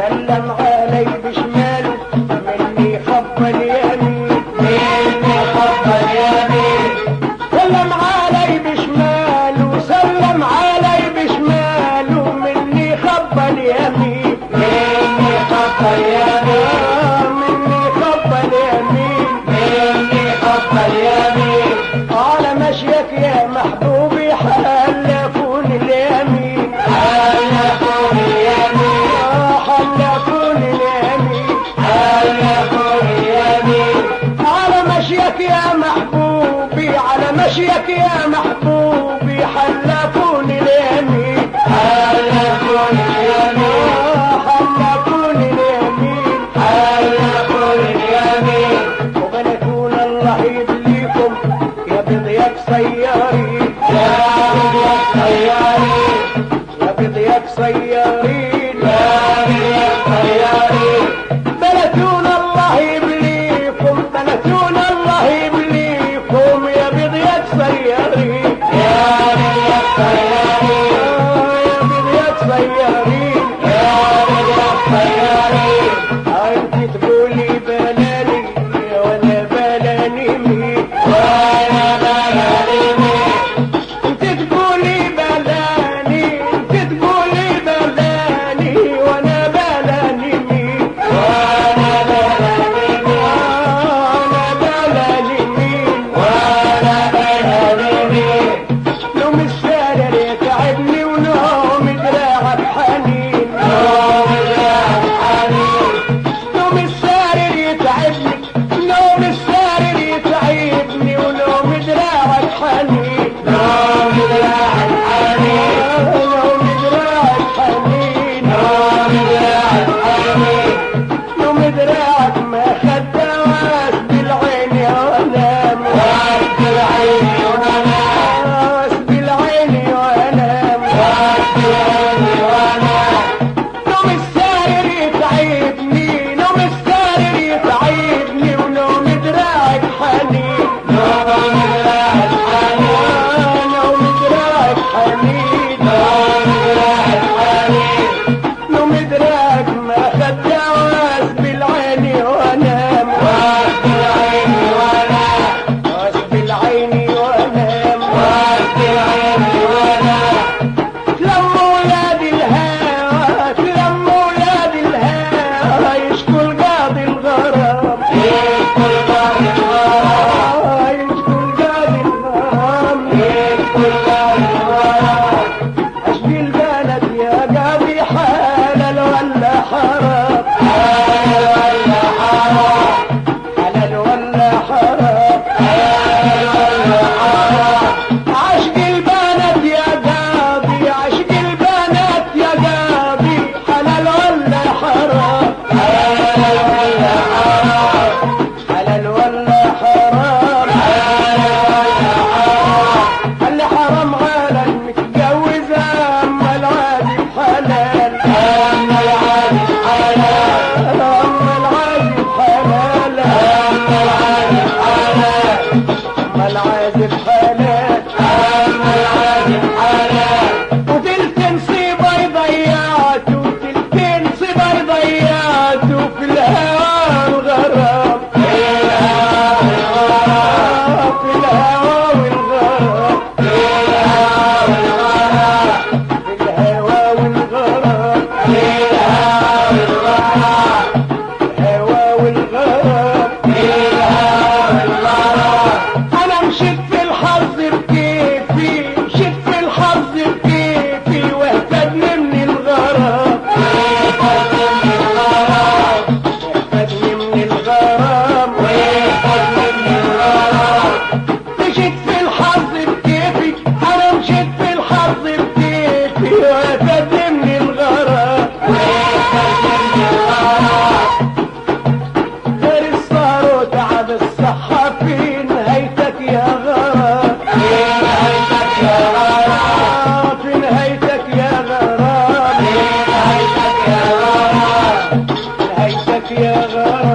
سلم علي بش مشيك يا محبوبي على مشيك يا محبوبي حلفوني اكون Yeah. الله يا بضياف يا بضياف Yeah.